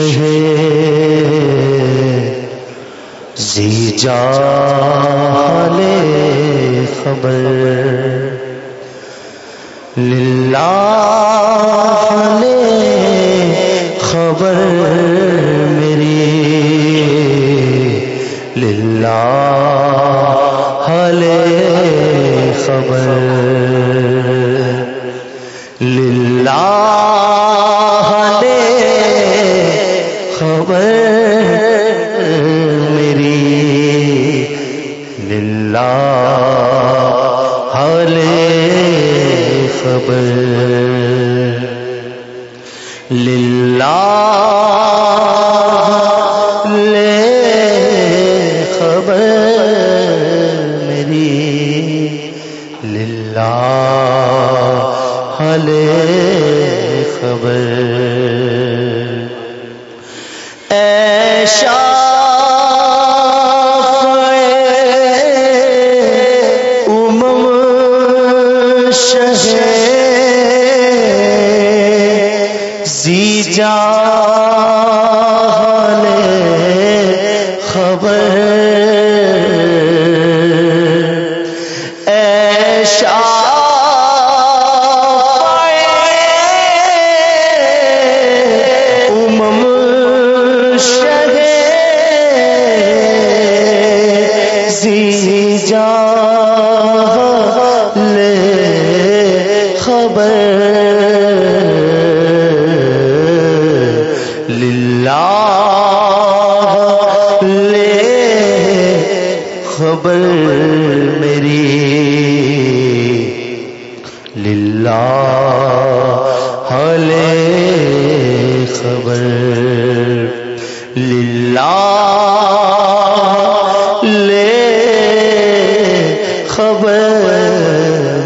شہ زی جا خبر۔ للہ لے خبر۔ للہ حلے خبر للہ لے خبر میری للہ حلے خبر ایشا امم اللہ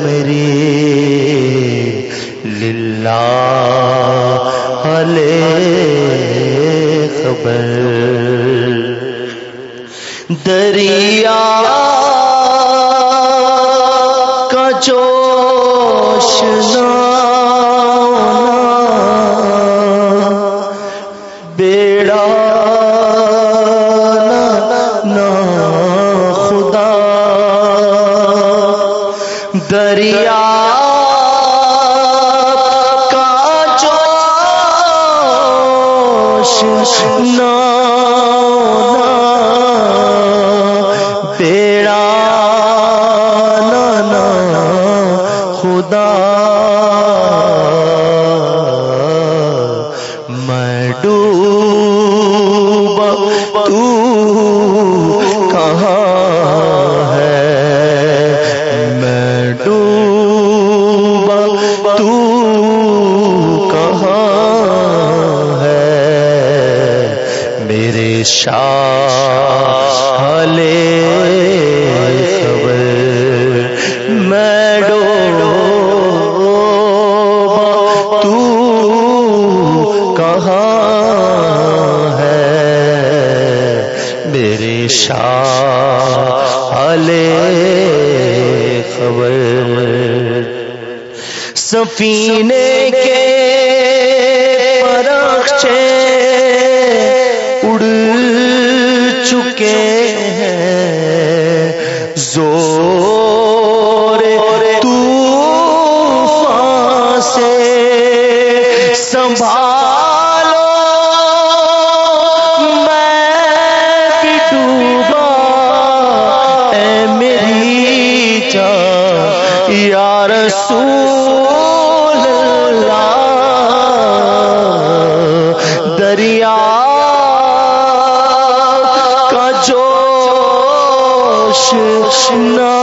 میری للہ حلے خبر۔ دریا دریا کا جوش نا خدا میں ڈوب تو کہاں شاہ لے خبر میں تو کہاں ہے میرے شاہ لے خبر سفینے کے پرخچے چکے ہیں زور طوفان سے سنبھالو۔ میں بھی ڈوبا۔ اے میری جان یا رسول